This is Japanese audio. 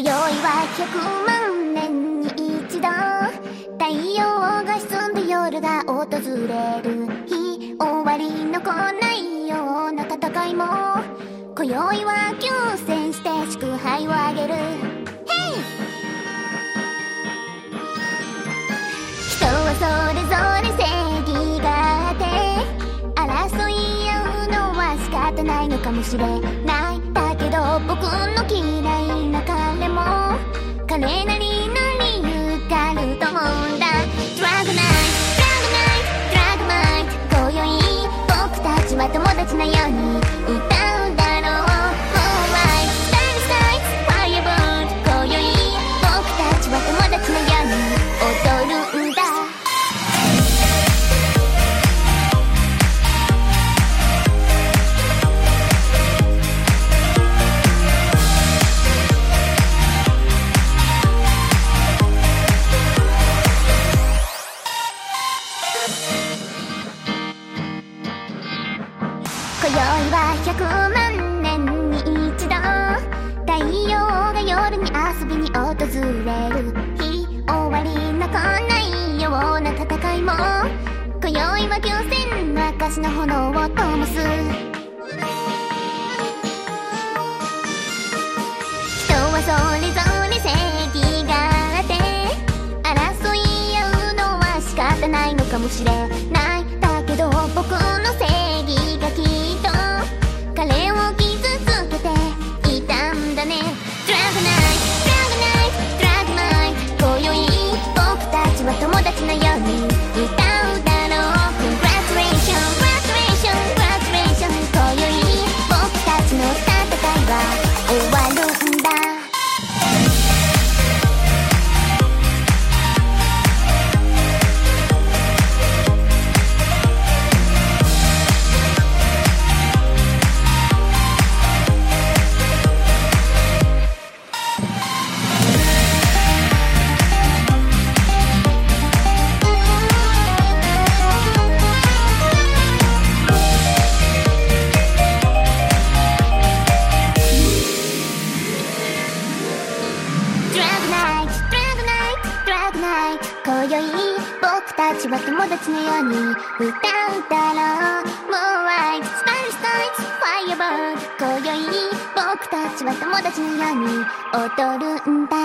今宵は100万年に一度太陽が沈んで夜が訪れる日終わりの来ないような戦いも今宵は休戦して祝杯をあげる。人はそれぞれ正義があって争い合うのは仕方ないのかもしれない。だけど僕の嫌いなは友達のように踊るんだ。は100万年に一度太陽が夜に遊びに訪れる日終わりの来ないような戦いも今宵は休戦の証の炎を灯す人はそれぞれ正義があって争い合うのは仕方ないのかもしれない night drag、night drag night. 今宵僕たちは友達のように歌うだろう。Moonlight, Spanish nights, Firebird. 今宵僕たちは友達のように踊るんだ